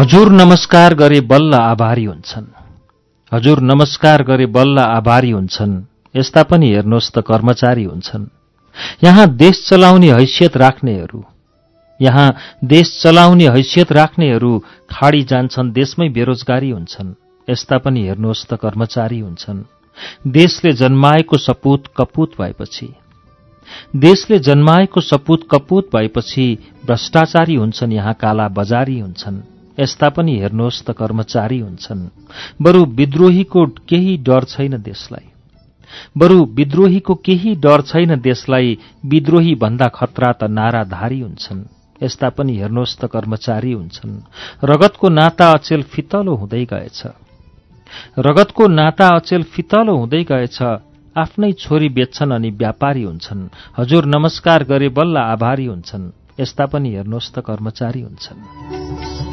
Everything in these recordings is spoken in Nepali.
हजुर नमस्कार गरे बल्ल आभारी हुन्छन्। हजुर नमस्कार गरे बल्ल आभारी हुन्छन्। यस्ता पनि हेर्नुहोस् त कर्मचारी हुन्छन्। यहाँ देश चलाउने हैसियत राख्नेहरू यहाँ देश चलाउने हैसियत राख्नेहरू खाडी जान्छन् देशमै बेरोजगारी हुन्छन्। यस्ता पनि हेर्नुहोस् त कर्मचारी हुन्छन्। देशले जन्माएको सपूत कपूत भएपछि देशले जन्माएको सपूत कपूत भएपछि भ्रष्टाचारी हुन्छन् यहाँ काला बजारी हुन्छन्। यस्ता पनि हेर्नुहोस् त कर्मचारी हुन्छन्। बरु विद्रोहीको केही डर छैन देशलाई। बरु विद्रोहीको केही डर छैन देशलाई विद्रोही भन्दा खतरा त नाराधारी हुन्छन्। यस्ता पनि हेर्नुहोस् त कर्मचारी हुन्छन्। रगतको नाता अचेल फितलो हुँदै गएछ। रगतको नाता अचेल फितलो हुँदै गएछ। आफ्नै छोरी बेच्छन् अनि व्यापारी हुन्छन्। हजुर नमस्कार गरे बल्ल आभारी हुन्छन्। यस्ता पनि हेर्नुहोस् त कर्मचारी हुन्छन्।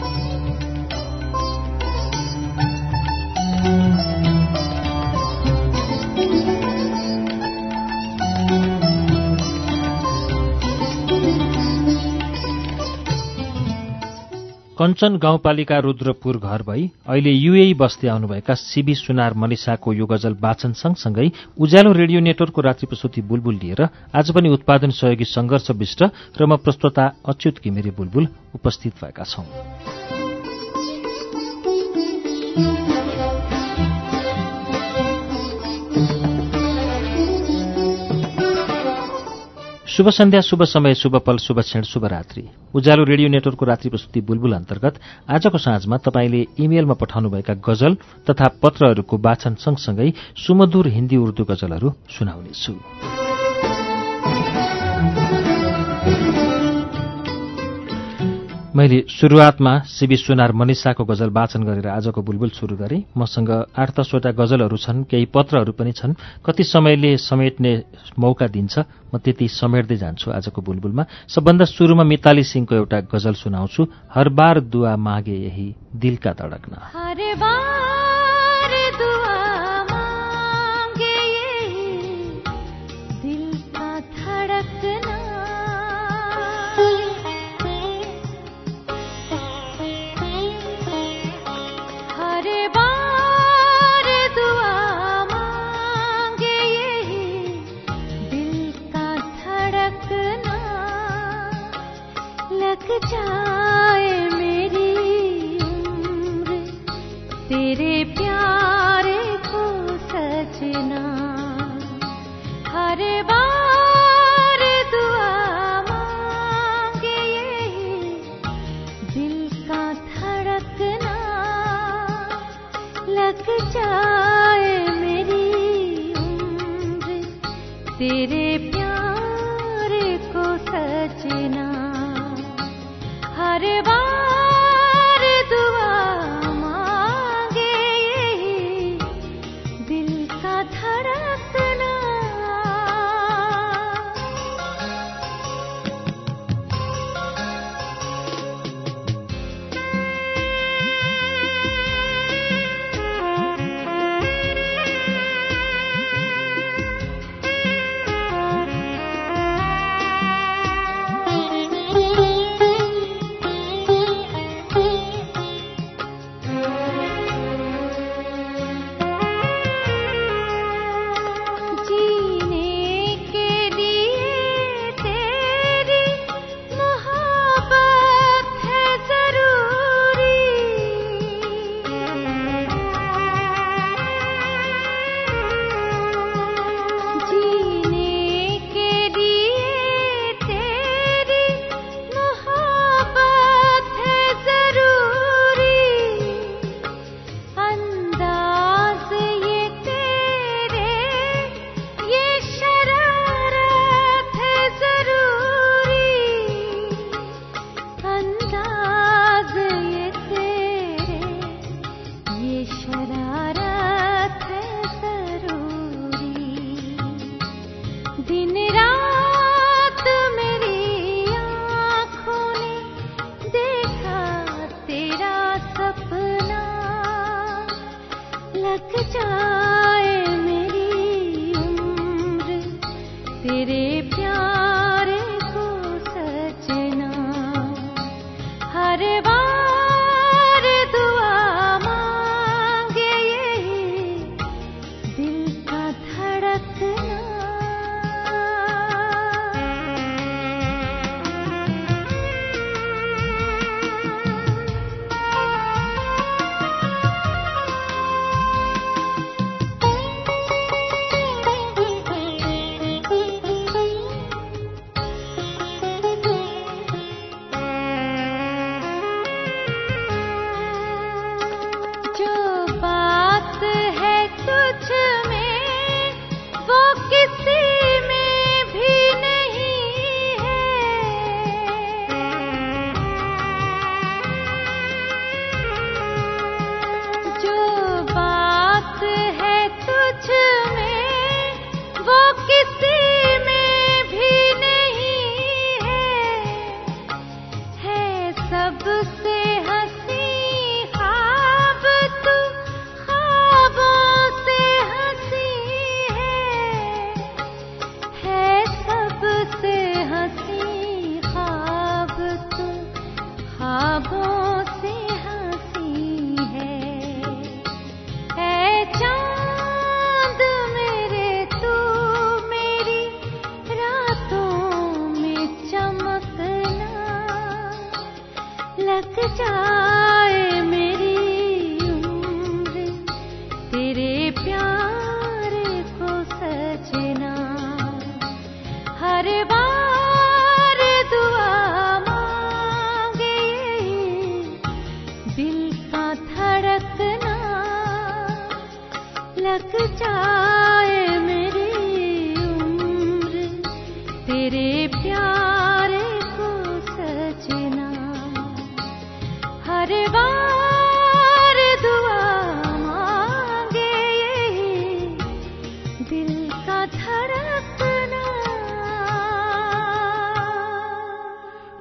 कञ्चन गाउँपालिका रुद्रपुर घर भई अहिले युएई बस्दै आउनुभएका सिबी सुनार मनिषाको यो गजल वाचन सँगसँगै उज्यालो रेडियो नेटवर्कको रात्रिप्रस्तुति बुलबुल लिएर आज पनि उत्पादन सहयोगी संघर्ष विष्ट र म प्रस्तोता अच्युत घिमिरे बुलबुल उपस्थित भएका छौं। शुभ सन्ध्या शुभ समय शुभ पल शुभ क्षण शुभ रात्रि। उज्यालो रेडियो नेटवर्कको रात्रि प्रस्तुति बुलबुल अन्तर्गत आजको साँझमा तपाईँले इमेलमा पठाउनुभएका गजल तथा पत्रहरूको वाचन सँगसँगै सुमधुर हिन्दी उर्दू गजलहरू सुनाउनेछु। मैले सुरुवातमा सिबी सुनार मनिषाको गजल वाचन गरेर आजको बुलबुल सुरु गरेँ। मसँग आठ दसवटा गजलहरू छन् केही पत्रहरू पनि छन्। कति समयले समेट्ने मौका दिन्छ म त्यति समेट्दै जान्छु आजको बुलबुलमा। सबभन्दा सुरुमा मिताली सिंहको एउटा गजल सुनाउँछु हर बार दुआ मागे यही दिलका धडकना। लग मेरी तेरे प्यार को सचना हर बार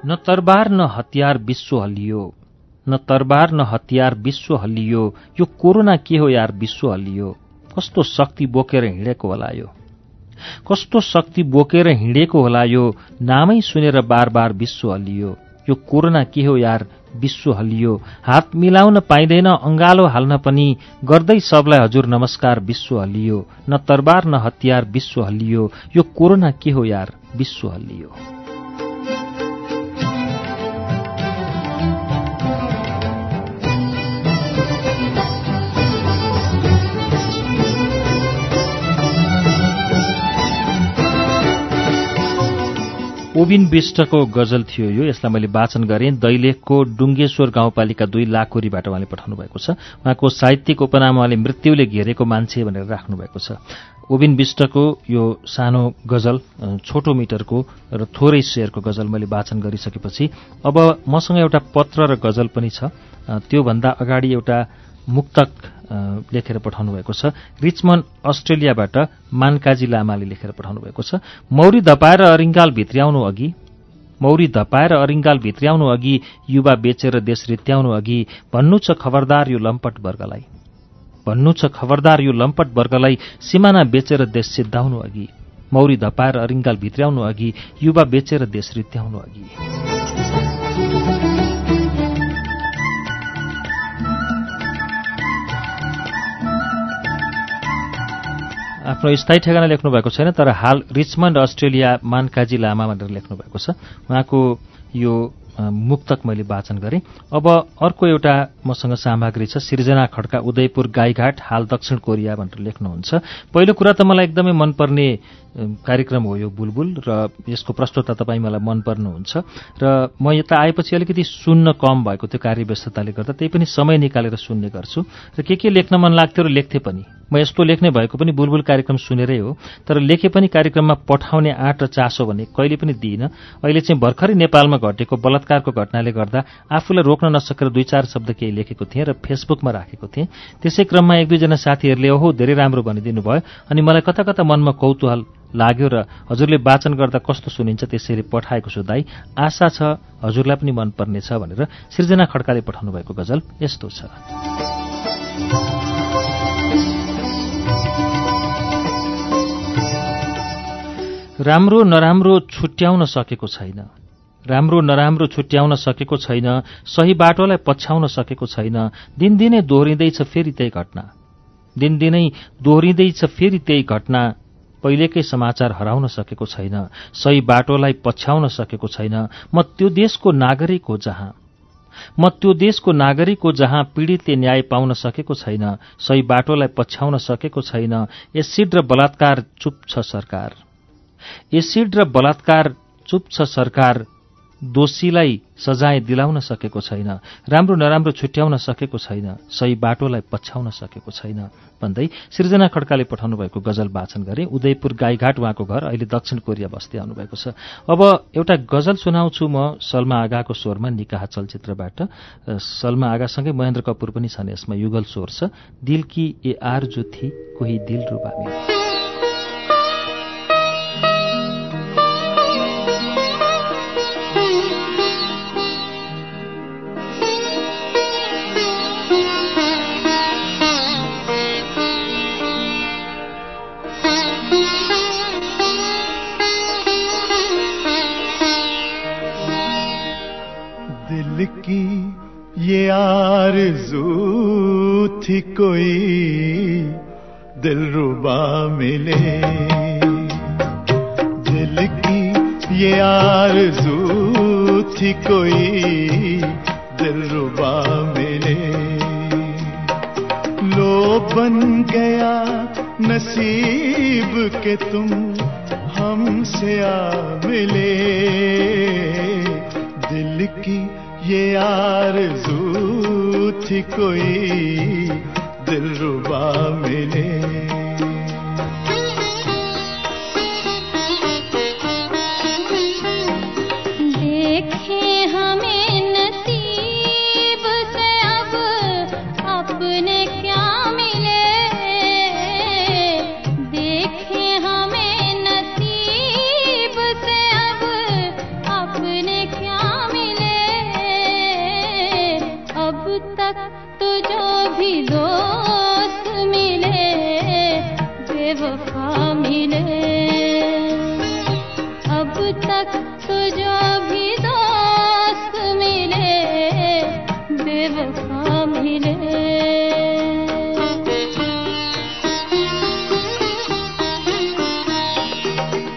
न तरबार न हतियार विश्व हल्लियो न तरबार न हतियार विश्व हल्लियो यो कोरोना के हो यार विश्व हल्लियो कस्तो शक्ति बोकेर हिँडेको होला यो कस्तो शक्ति बोकेर हिँडेको होला यो नामै सुनेर बार बार विश्व हल्लियो यो कोरोना के हो यार विश्व हल्लियो हात मिलाउन पाइँदैन अङ्गालो हाल्न पनि गर्दै सबलाई हजुर नमस्कार विश्व हल्लियो न तरबार न हतियार विश्व हल्लियो यो कोरोना के हो यार विश्व हल्लियो ओबिन विष्टको गजल थियो यो। यसलाई मैले वाचन गरेँ। दैलेखको डुङ्गेश्वर गाउँपालिका दुई लाखोरीबाट उहाँले पठाउनु भएको छ। उहाँको साहित्यिक उपनाम उहाँले मृत्युले घेरेको मान्छे भनेर राख्नु भएको छ। ओबिन विष्टको यो सानो गजल छोटो मिटरको र थोरै शेयरको गजल मैले वाचन गरिसकेपछि अब मसँग एउटा पत्र र गजल पनि छ। त्योभन्दा अगाडि एउटा मुक्तक लेखेर पठाउनु भएको छ। रिचमन अस्ट्रेलियाबाट मानकाजी लामाले लेखेर पठाउनु भएको छ। मौरी धपाएर अरिङ्गाल भित्र्याउनु अघि मौरी धपाएर अरिङ्गाल भित्र्याउनु अघि युवा बेचेर देश रित्याउनु अघि भन्नु छ खबरदार यो लम्पट वर्गलाई। भन्नु छ खबरदार यो लम्पट वर्गलाई सिमाना बेचेर देश सिद्धाउनु अघि मौरी धपाएर अरिङ्गाल भित्र्याउनु अघि युवा बेचेर देश रित्याउनु अघि। आफ्नो स्थायी ठेगाना लेख्नु भएको छैन तर हाल रिचमन्ड अस्ट्रेलिया मानकाजी लामा भनेर लेख्नु भएको छ। उहाँको यो मुक्तक मैले वाचन गरेँ। अब अर्को एउटा मसँग सामग्री छ सिर्जना खड्का उदयपुर गाईघाट हाल दक्षिण कोरिया भनेर लेख्नुहुन्छ। पहिलो कुरा त मलाई एकदमै मनपर्ने कार्यक्रम हो यो बुलबुल र यसको प्रस्तुता तपाईँ मलाई मन पर्नुहुन्छ र म यता आएपछि अलिकति सुन्न कम भएको त्यो कार्यव्यस्तताले गर्दा त्यही पनि समय निकालेर सुन्ने गर्छु। र के के लेख्न मन लाग्थ्यो र लेख्थेँ पनि। म यस्तो लेख्ने भएको पनि बुलबुल कार्यक्रम सुनेरै हो तर लेखे पनि कार्यक्रममा पठाउने आँट र चासो भने कहिले पनि दिइनँ। अहिले चाहिँ भर्खरै नेपालमा घटेको बलात्कारको घटनाले गर्दा आफूलाई रोक्न नसकेर दुई चार शब्द केही लेखेको थिएँ र फेसबुकमा राखेको थिएँ। त्यसै क्रममा एक दुईजना साथीहरूले ओहो धेरै राम्रो भनिदिनु भयो अनि मलाई कता कता मनमा कौतूहल लाग्यो र हजुरले वाचन गर्दा कस्तो सुनिन्छ त्यसरी पठाएको छु दाई आशा छ हजुरलाई पनि मनपर्नेछ भनेर सृजना खड्काले पठाउनु भएको गजल यस्तो छ। राम्रो नराम्रो छुट्याउन सकेको छैन। राम्रो नराम्रो छुट्याउन सकेको छैन सही बाटोलाई पछ्याउन सकेको छैन दिनदिनै दोहोरिँदैछ फेरि त्यही घटना। दिनदिनै दोहोरिँदैछ फेरि त्यही घटना पहिलेकै समाचार हराउन सकेको छैन सही बाटोलाई पछ्याउन सकेको छैन। म त्यो देशको नागरिक हो जहाँ। म त्यो देशको नागरिक हो जहाँ पीडितले न्याय पाउन सकेको छैन सही बाटोलाई पछ्याउन सकेको छैन। एसिड र बलात्कार चुप छ सरकार। एसिड र बलात्कार चुप छ सरकार दोषीलाई सजाय दिलाउन सकेको छैन राम्रो नराम्रो छुट्याउन सकेको छैन सही बाटोलाई पछ्याउन सकेको छैन भन्दै सृजना खड्काले पठाउनु भएको गजल वाचन गरे। उदयपुर गाईघाट उहाँको घर अहिले दक्षिण कोरिया बस्दै आउनुभएको छ। अब एउटा गजल सुनाउँछु म सलमा आगाको स्वरमा निकाह चलचित्रबाट। सलमा आगासँगै महेन्द्र कपूर पनि छन् यसमा। युगल स्वर छ। दिल की ए आरजु थी कोही दिल रुबा ये आर थी कोई दिलरुबा मिले। दिल की ये आर थी कोई दिलरुबा मिले। लो बन गया नसीब के तुम हमसे आ मिले। दिल की ये आरज़ू थी कोई दिलरुबा मिले।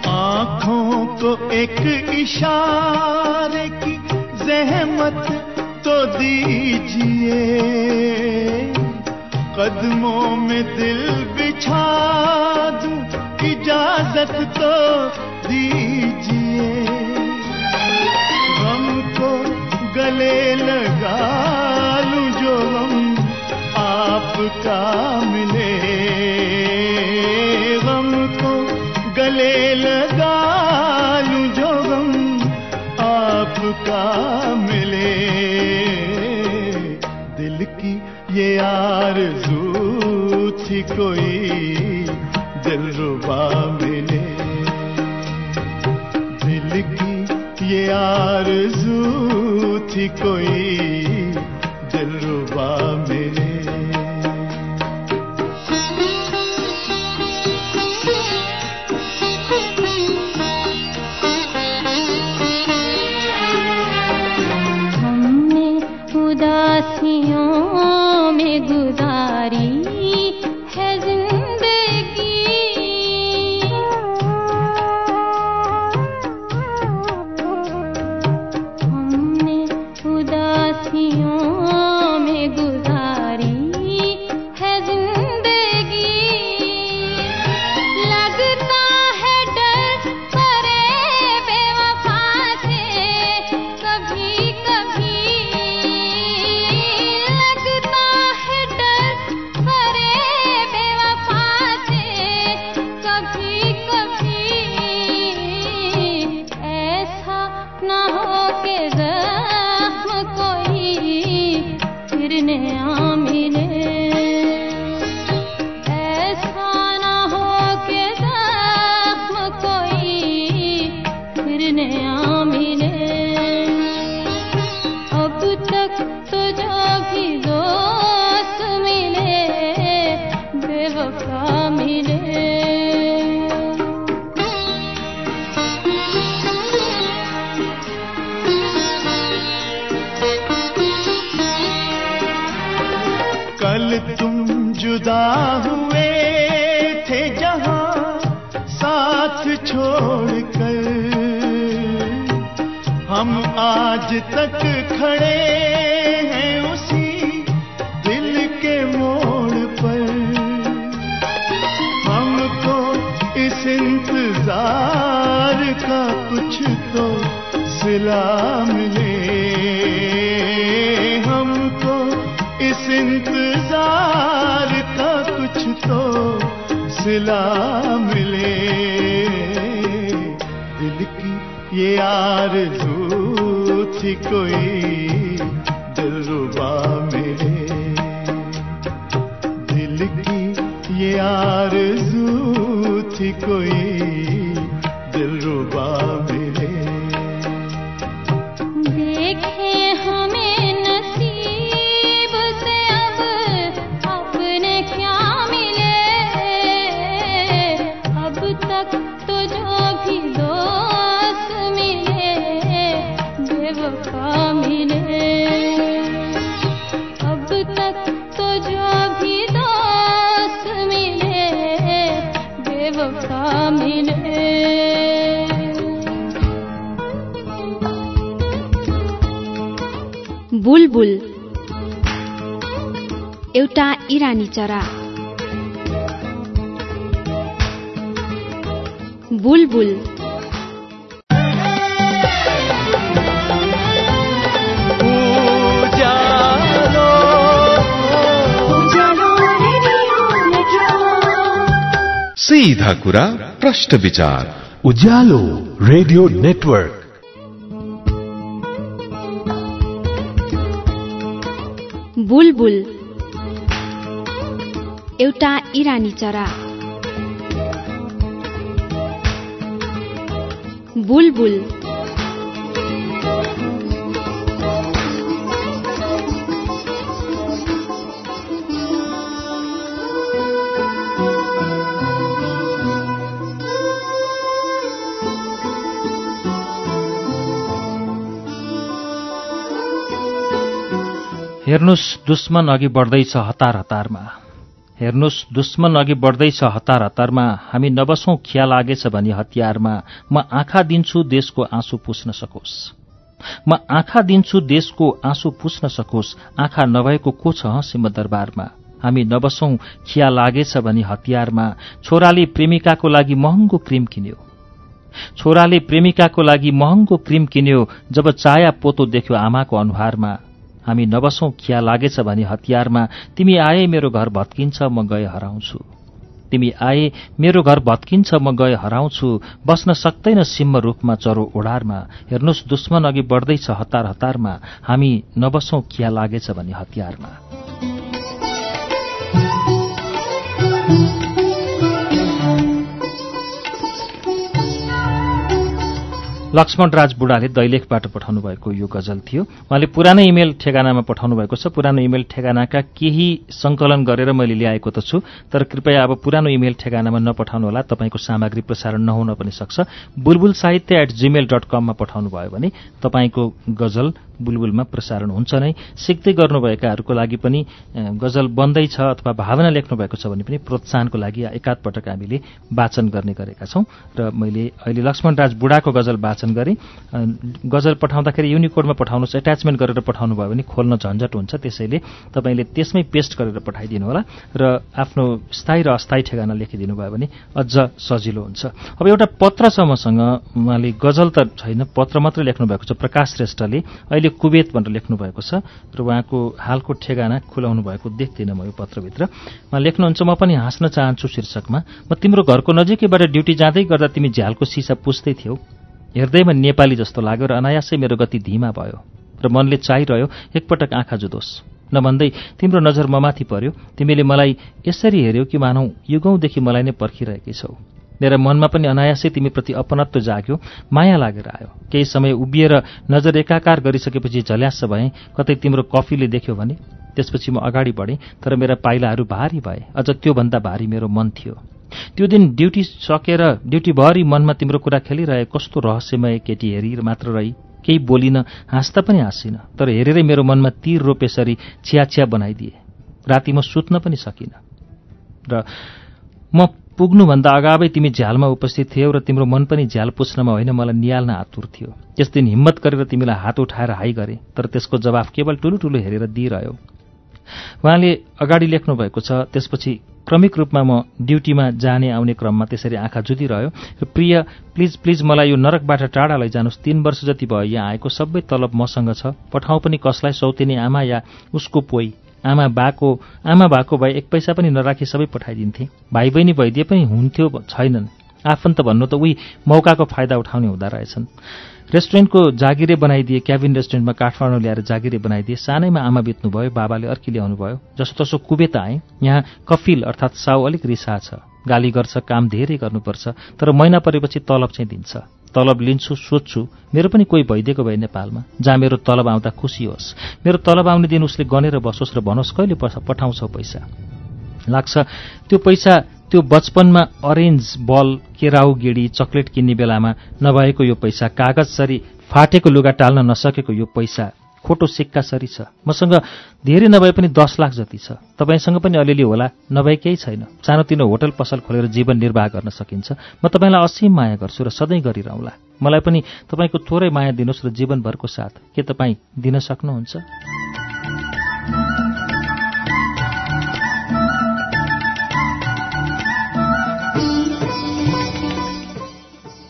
आँखों को एक इशारे की जहमत तो दीजिए। कदमों में दिल बिछा दूँ, इजाज़त तो दीजिए। हमको गले लगा का मिले? गम को गले लगा लू जो गम आपका मिले। दिल की ये यार थी कोई दिल रुबा मिले। दिल की ये यार थी कोई কাছে कल तुम जुदा हुए थे जहाँ साथ छोड़ कर। हम आज तक खड़े बदला मिले। दिल की ये आरज़ू थी कोई इरानी चरा। बुलबुल। सीधा कुरा प्रश्न विचार। Ujyaalo radio network. बुलबुल। इरानी चरा। बुलबुल। हेर्नुहोस् दुश्मन अघि बढ्दैछ हतार हतारमा। हेर्नुहोस् दुश्मन अघि बढ्दैछ हतार हतारमा। हामी नबसौं खिया लागेछ भनी हतियारमा। म आँखा दिन्छु देशको आँसु पुस्न सकोस्। म आँखा दिन्छु देशको आँसु पुस्न सकोस्। आँखा नभएको को छ हँ सिंह दरबारमा हामी नबसौं खिया लागेछ भनी हतियारमा। छोराले प्रेमिकाको लागि महँगो क्रिम किन्यो। छोराले प्रेमिकाको लागि महँगो क्रिम किन्यो जब चाया पोतो देख्यो आमाको अनुहारमा। हामी नबसौं खिया लागेछ भनी हतियारमा तिमी आए मेरो घर भत्किन्छ म गए हराउँछु। तिमी आए मेरो घर भत्किन्छ म गए हराउँछु। बस्न सक्दैन सिम्म रूखमा चरो ओढारमा हेर्नुहोस् दुश्मन अघि बढ्दैछ हतार हतारमा। हामी नबसौं खिया लागेछ भनी हतियारमा। लक्ष्मण राज बुढाले दैलेखबाट पठाउनु भएको यो गजल थियो। उहाँले पुरानो इमेल ठेगानामा पठाउनु भएको छ। पुरानो इमेल ठेगानाका केही संकलन गरेर मैले ल्याएको त छु तर कृपया अब पुरानो इमेल ठेगानामा नपठाउनुहोला तपाईँको सामग्री प्रसारण नहुन पनि सक्छ। बुलबुल साहित्य एट जीमेल डट कममा पठाउनु भयो भने तपाईँको गजल बुलबुलमा प्रसारण हुन्छ नै। सिक्दै गर्नुभएकाहरूको लागि पनि गजल बन्दैछ अथवा भावना लेख्नु भएको छ भने पनि प्रोत्साहनको लागि एकाध पटक हामीले वाचन गर्ने गरेका छौं। र मैले अहिले लक्ष्मण राज बुढाको गजल वाचन गरेँ। गजल पठाउँदाखेरि युनिकोडमा पठाउनुहोस् एट्याचमेन्ट गरेर पठाउनु भयो भने खोल्न झन्झट हुन्छ। त्यसैले तपाईँले त्यसमै पेस्ट गरेर पठाइदिनु होला र आफ्नो स्थायी र अस्थायी ठेगाना लेखिदिनु भयो भने अझ सजिलो हुन्छ। अब एउटा पत्र छ मसँग। उहाँले गजल त छैन पत्र मात्रै लेख्नु भएको छ। प्रकाश श्रेष्ठले अहिले कुवेत भनेर लेख्नु भएको छ र उहाँको हालको ठेगाना खुलाउनु भएको देख्दिनँ म यो पत्रभित्र। उहाँ लेख्नुहुन्छ म पनि हाँस्न चाहन्छु शीर्षकमा। म तिम्रो घरको नजिकैबाट ड्युटी जाँदै गर्दा तिमी झ्यालको सिसा पुस्दै थियौ। हेर्दैमा नेपाली जस्तो लाग्यो र अनायासै मेरो गति धीमा भयो र मनले चाहिरह्यो एकपटक आँखा जुदोस्। नभन्दै तिम्रो नजर ममाथि पर्यो। तिमीले मलाई यसरी हेऱ्यौ कि मानौ युगौँदेखि मलाई नै पर्खिरहेकी छौ। मेरा मनमा पनि अनायासै तिमीप्रति अपनत्व जाग्यो माया लागेर आयो। केही समय उभिएर नजर एकाकार गरिसकेपछि झल्यास भएँ कतै तिम्रो कफीले देख्यो भने? त्यसपछि म अगाडि बढेँ तर मेरा पाइलाहरू भारी भए। अझ त्योभन्दा भारी मेरो मन थियो। त्यो दिन ड्युटी सकेर ड्युटीभरि मनमा तिम्रो कुरा खेलिरहे कस्तो रहस्यमय केटी हेरी मात्र रही। केही बोलिन हाँस्दा पनि हाँसिन तर हेरेरै मेरो मनमा तीर रोपेसरी छिया छिया बनाइदिए। राति म सुत्न पनि सकिनँ। र म पुग्नुभन्दा अगावै तिमी झ्यालमा उपस्थित थियौ र तिम्रो मन पनि झ्याल पुस्नमा होइन मलाई निहाल्न आतुर थियो। त्यस दिन हिम्मत गरेर तिमीलाई हात उठाएर हाई गरे तर त्यसको जवाफ केवल ठुलो हेरेर दिइरह्यो। उहाँले अगाडि लेख्नु भएको छ त्यसपछि क्रमिक रूपमा म ड्युटीमा जाने आउने क्रममा त्यसरी आँखा जुदिरह्यो। र प्रिय प्लिज प्लिज मलाई यो नरकबाट टाढा लैजानुहोस्। तीन वर्ष जति भयो यहाँ आएको सबै तलब मसँग छ। पठाउँ पनि कसलाई सौतेनी आमा या उसको पोइ। आमा बाको आमा भएको भए एक पैसा पनि नराखी सबै पठाइदिन्थे। भाइ बहिनी भइदिए पनि हुन्थ्यो छैनन्। आफन्त भन्नु त उही मौकाको फाइदा उठाउने हुँदो रहेछन्। रेस्टुरेन्टको जागिरे बनाइदिए क्याबिन रेस्टुरेन्टमा काठमाडौँ ल्याएर जागिरे बनाइदिए सानैमा आमा बित्नुभयो बाबाले अर्की ल्याउनु भयो जसो तसो कुबेत आएँ यहाँ कफिल अर्थात् साउ अलिक रिसा छ। गाली गर्छ काम धेरै गर्नुपर्छ तर महिना परेपछि तलब चाहिँ दिन्छ। तलब लिन्छु सोध्छु मेरो पनि कोही भइदिएको भए नेपालमा जहाँ मेरो तलब आउँदा खुसी होस्। मेरो तलब आउने दिन उसले गनेर बसोस् र भनोस् कहिले पठाउँछौ पैसा? लाग्छ त्यो पैसा त्यो बचपनमा अरेन्ज बल केराउ गेडी चक्लेट किन्ने बेलामा नभएको यो पैसा कागज सरी फाटेको लुगा टाल्न नसकेको यो पैसा खोटो सिक्का सरी छ। मसँग धेरै नभए पनि दस लाख जति छ। तपाईँसँग पनि अलिअलि होला नभए केही छैन। सानोतिनो होटल पसल खोलेर जीवन निर्वाह गर्न सकिन्छ। म तपाईँलाई असीम माया गर्छु र सधैँ गरिरहँला। मलाई पनि तपाईँको थोरै माया दिनुहोस् र जीवनभरको साथ। के तपाईँ दिन सक्नुहुन्छ?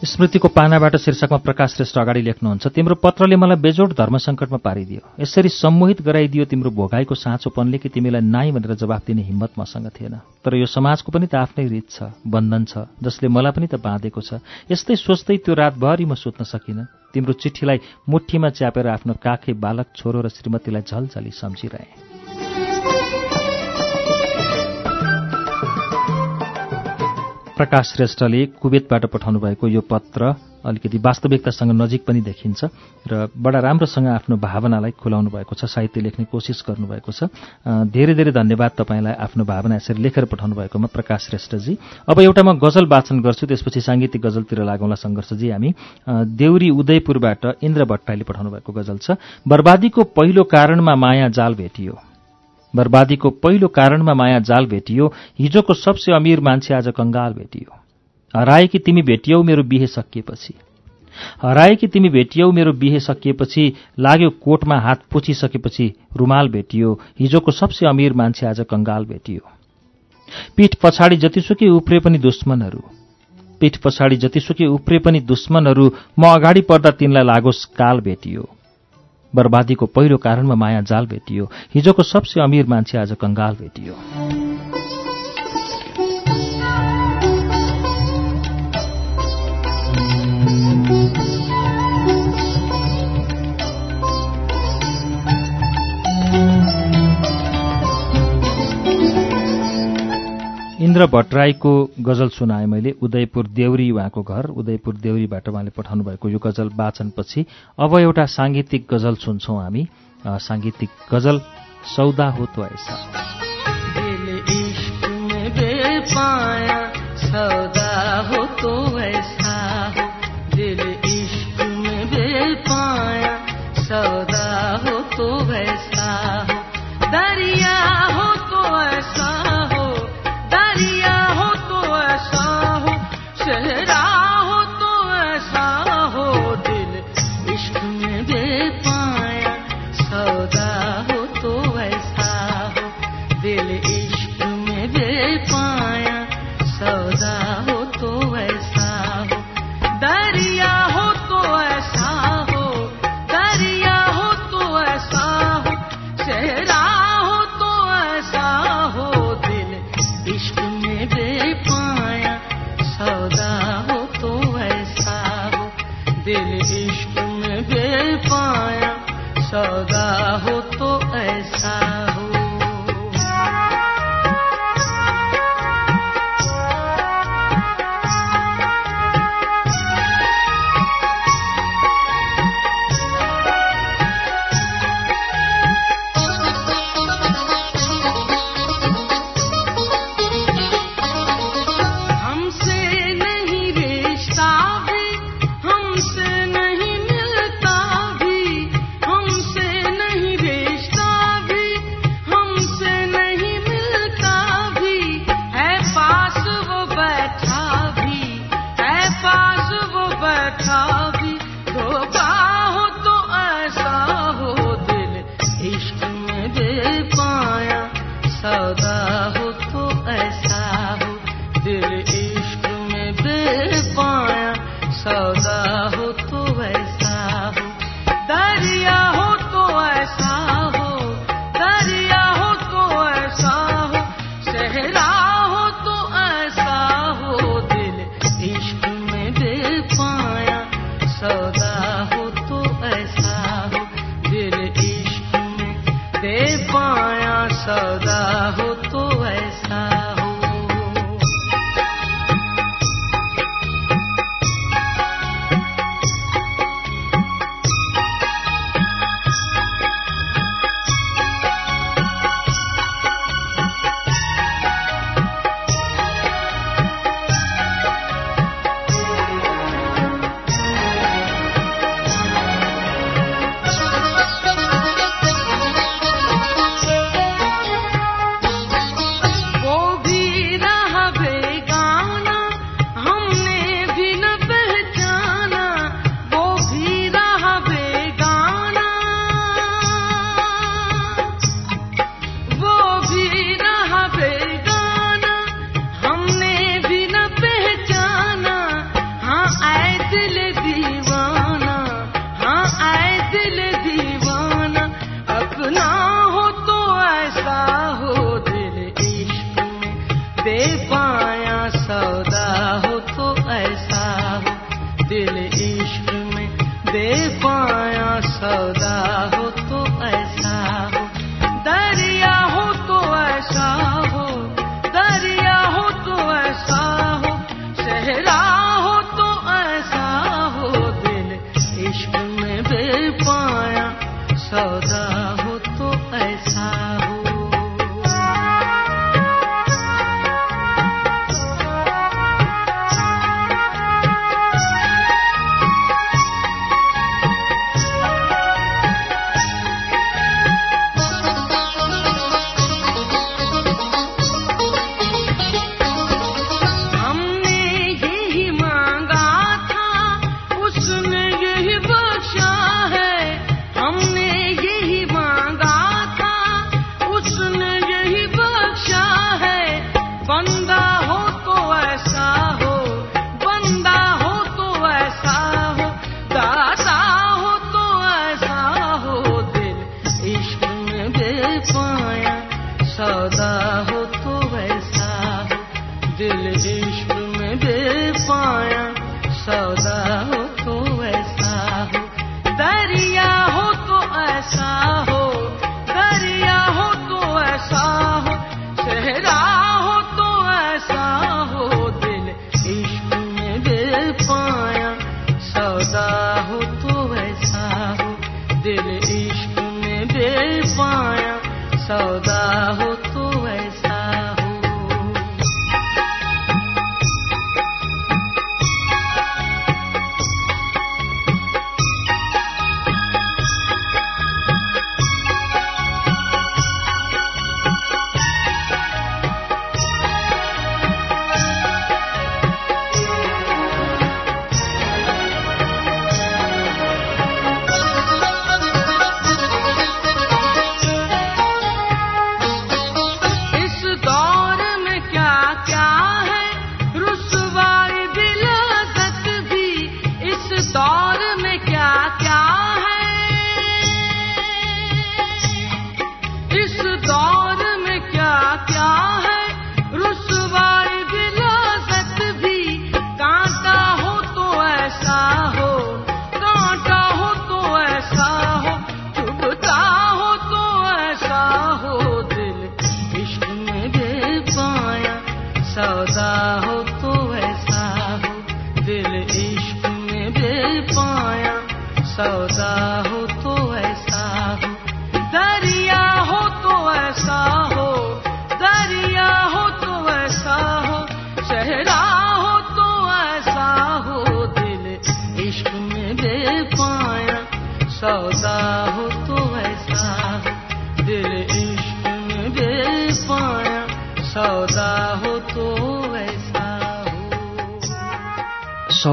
स्मृतिको पानाबाट शीर्षकमा प्रकाश श्रेष्ठ अगाडि लेख्नुहुन्छ तिम्रो पत्रले मलाई बेजोड धर्म सङ्कटमा पारिदियो। यसरी सम्मोहित गराइदियो तिम्रो भोगाईको साँचोपनले कि तिमीलाई नाइ भनेर जवाफ दिने हिम्मत मसँग थिएन। तर यो समाजको पनि त आफ्नै रीत छ बन्धन छ जसले मलाई पनि त बाँधेको छ। यस्तै सोच्दै त्यो रातभरि म सुत्न सकिनँ। तिम्रो चिठीलाई मुठीमा च्यापेर आफ्नो काखे बालक छोरो र श्रीमतीलाई झलझली सम्झिरहेँ। प्रकाश श्रेष्ठले कुवेतबाट पठाउनु भएको यो पत्र अलिकति वास्तविकतासँग नजिक पनि देखिन्छ र बडा राम्रोसँग आफ्नो भावनालाई खुलाउनु भएको छ साहित्य लेख्ने कोसिस गर्नुभएको छ। धेरै धेरै धन्यवाद तपाईँलाई आफ्नो भावना यसरी लेखेर पठाउनु भएकोमा प्रकाश श्रेष्ठजी। अब एउटा म गजल वाचन गर्छु त्यसपछि साङ्गीतिक गजलतिर लागौँला सङ्घर्षजी। हामी देउरी उदयपुरबाट इन्द्र भट्टराईले पठाउनु भएको गजल छ। बर्बादीको पहिलो कारणमा माया जाल भेटियो। बर्बादीको पहिलो कारणमा माया जाल भेटियो। हिजोको सबसे अमीर मान्छे आज कंगाल भेटियो। हराए कि तिमी भेटियौ मेरो बिहे सकिएपछि। हराए कि तिमी भेटियौ मेरो बिहे सकिएपछि लाग्यो कोटमा हात पुछिसकेपछि रुमाल भेटियो। हिजोको सबसे अमीर मान्छे आज कंगाल भेटियो। पीठ पछाडि जतिसुकै उफ्रे पनि दुश्मनहरू। पीठ पछाडि जतिसुकै उफ्रे पनि दुश्मनहरू म अगाडि पर्दा तिनलाई लागोस् काल भेटियो। बर्बादीको पहिलो कारणमा माया जाल भेटियो। हिजोको सबसे अमीर मान्छे आज कंगाल भेटियो। इन्द्र भट्टराईको गजल सुनाएँ मैले। उदयपुर देउरी उहाँको घर उदयपुर देउरीबाट उहाँले पठाउनु भएको यो गजल वाचनपछि अब एउटा साङ्गीतिक गजल सुन्छौँ हामी। साङ्गीतिक गजल सौदा हो तो ऐसा। सौदा हो ऐसा। इश्क में बेपाया सौदा हो तो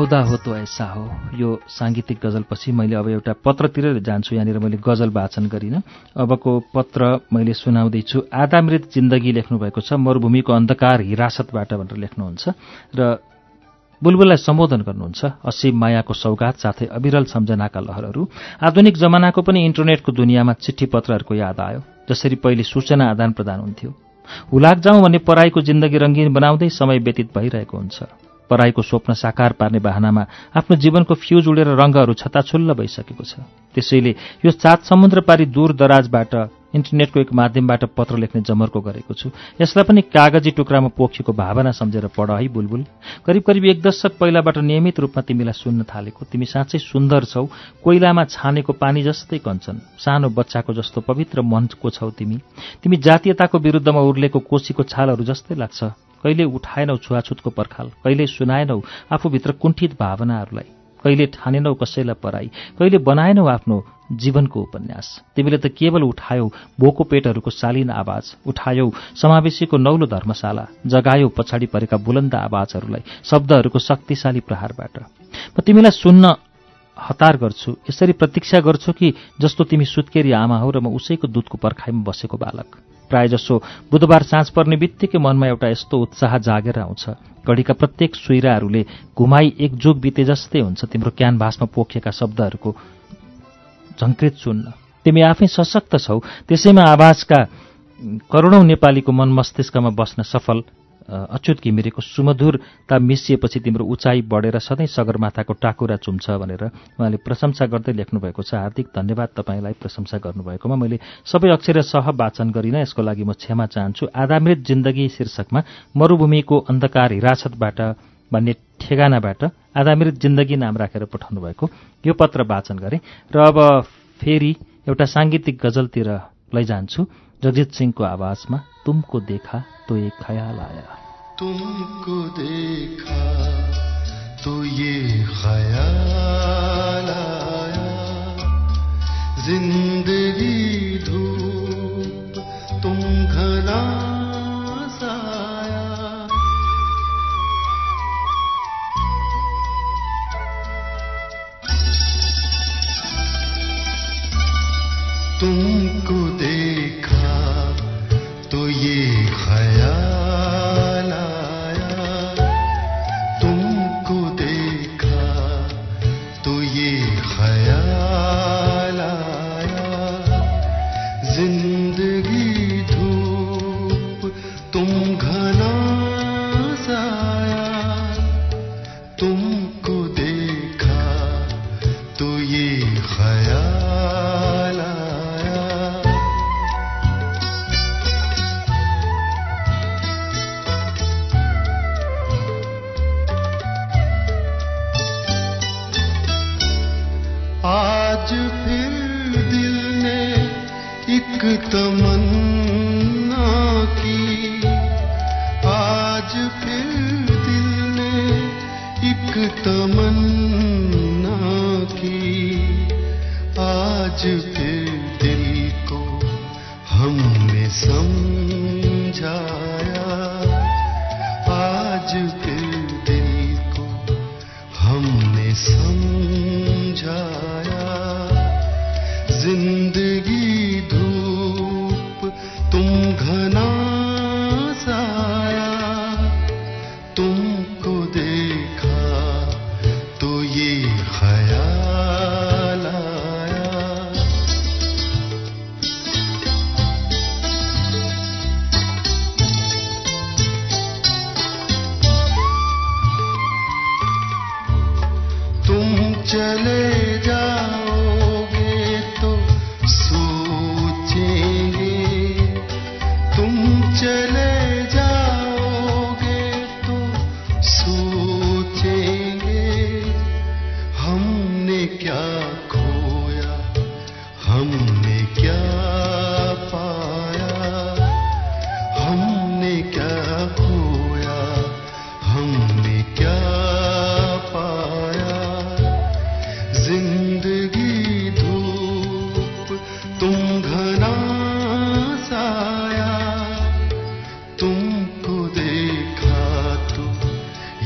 सौदा हो तो ऐसा हो। यो साङ्गीतिक गजलपछि मैले अब एउटा पत्रतिर जान्छु यहाँनिर मैले गजल वाचन गरिनँ। अबको पत्र मैले सुनाउँदैछु। आधा मृत जिन्दगी लेख्नुभएको छ मरुभूमिको अन्धकार हिरासतबाट भनेर लेख्नुहुन्छ र बुलबुललाई सम्बोधन गर्नुहुन्छ। असीम मायाको सौगात साथै अविरल सम्झनाका लहरहरू। आधुनिक जमानाको पनि इन्टरनेटको दुनियाँमा चिठी पत्रहरूको याद आयो जसरी पहिले सूचना आदान प्रदान हुन्थ्यो। हुलाक जाउँ भने पराईको जिन्दगी रङ्गीन बनाउँदै समय व्यतीत भइरहेको हुन्छ। पराईको स्वप्न साकार पार्ने बाहनामा आफ्नो जीवनको फ्युज उडेर रङ्गहरू छताछुल्ल भइसकेको छ। त्यसैले यो सात समुद्र पारी दूर दराजबाट इन्टरनेटको एक माध्यमबाट पत्र लेख्ने जमर्को गरेको छु। यसलाई पनि कागजी टुक्रामा पोखिएको भावना सम्झेर पढ है बुलबुल। करिब करिब एक दशक पहिलाबाट नियमित रूपमा तिमीलाई सुन्न थालेको तिमी साँच्चै सुन्दर छौ कोइलामा छानेको पानी जस्तै कन्छन्। सानो बच्चाको जस्तो पवित्र मनको छौ तिमी। तिमी जातीयताको विरुद्धमा उर्लेको कोसीको छालहरू जस्तै लाग्छ। कहिले उठाएनौ छुवाछुतको पर्खाल कहिले सुनाएनौ आफूभित्र कुण्ठित भावनाहरूलाई कहिले ठानेनौ कसैलाई पराई कहिले बनाएनौ आफ्नो जीवनको उपन्यास। तिमीले त केवल उठायौ भोको पेटहरूको शालीन आवाज उठायौ समावेशीको नौलो धर्मशाला जगायौ पछाडि परेका बुलन्द आवाजहरूलाई शब्दहरूको शक्तिशाली प्रहारबाट। म तिमीलाई सुन्न हतार गर्छु यसरी प्रतीक्षा गर्छु कि जस्तो तिमी सुत्केरी आमा हौ र म उसैको दुधको पर्खाइमा बसेको बालक। प्रायजसो बुधबार साँझ पर्ने बित्तिकै मनमा एउटा यस्तो उत्साह जागेर आउँछ। घडीका प्रत्येक सुइराहरूले घुमाई एक जुग बिते जस्तै हुन्छ तिम्रो क्यानभासमा पोखिएका शब्दहरूको झङ्कृत सुन्न। तिमी आफै सशक्त छौ त्यसैमा आवाजका करोडौं नेपालीको मन मस्तिष्कमा बस्न सफल। अच्युत घिमिरेको सुमधुरता मिसिएपछि तिम्रो उचाइ बढेर सधैँ सगरमाथाको टाकुरा चुम्छ भनेर उहाँले प्रशंसा गर्दै लेख्नुभएको छ। हार्दिक धन्यवाद तपाईँलाई प्रशंसा गर्नुभएकोमा। मैले सबै अक्षर सह वाचन गरिनँ यसको लागि म क्षमा चाहन्छु। आधामृत जिन्दगी शीर्षकमा मरूभूमिको अन्धकार हिरासतबाट भन्ने ठेगानाबाट आधामृत जिन्दगी नाम राखेर पठाउनु भएको। यो पत्र वाचन गरेँ। र अब फेरि एउटा साङ्गीतिक गजलतिर लैजान्छु। जगजित सिंहको आवाजमा तुमको देखा तो एक ख्याल आया। तुमको देखा तो ये ख्याल आया। ज़िंदगी धूप तुम घना तुमको देखा ये ख्याल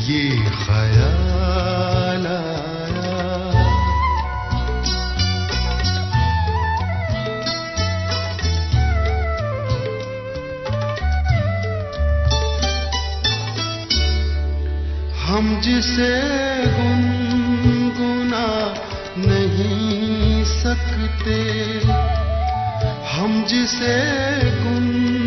ये ख्याल हम जिसे गुनगुना नहीं सकते हम जिसे गुनगुना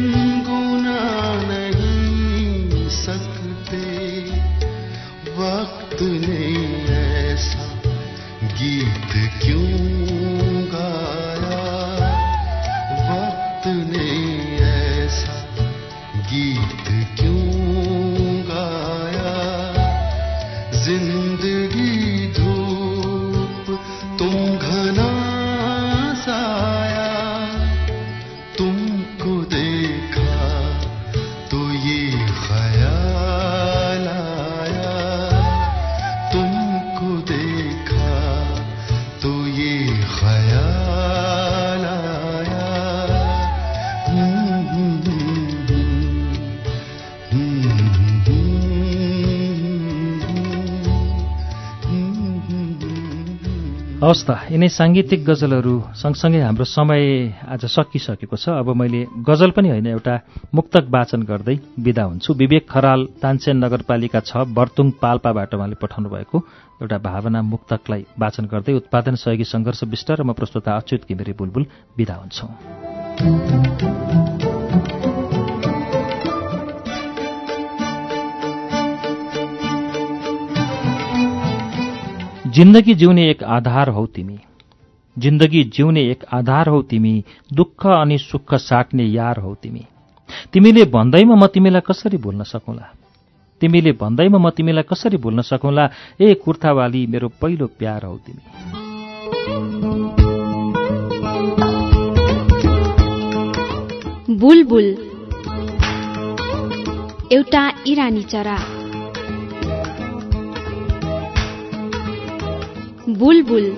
हवस् त यिनै साङ्गीतिक गजलहरू सँगसँगै हाम्रो समय आज सकिसकेको छ। अब मैले गजल पनि होइन एउटा मुक्तक वाचन गर्दै बिदा हुन्छु। विवेक खराल तानसेन नगरपालिका छ बर्तुङ पाल्पाबाट उहाँले पठाउनु भएको एउटा भावना मुक्तकलाई वाचन गर्दै उत्पादन सहयोगी सङ्घर्ष विष्ट र म प्रस्तुता अच्युत घिमिरे बुलबुल बिदा हुन्छौँ। जिन्दगी जिउने एक आधार हौ तिमी। जिन्दगी जिउने एक आधार हौ तिमी दुःख अनि सुख साट्ने यार हौ तिमी। तिमीले भन्दैमा म तिमीलाई कसरी भुल्न सकौँला? तिमीले भन्दैमा म तिमीलाई कसरी भुल्न सकौँला? ए कुर्थावाली मेरो पहिलो प्यार हौ तिमी। बुलबुल। एउटा इरानी चरा। बुलबुल।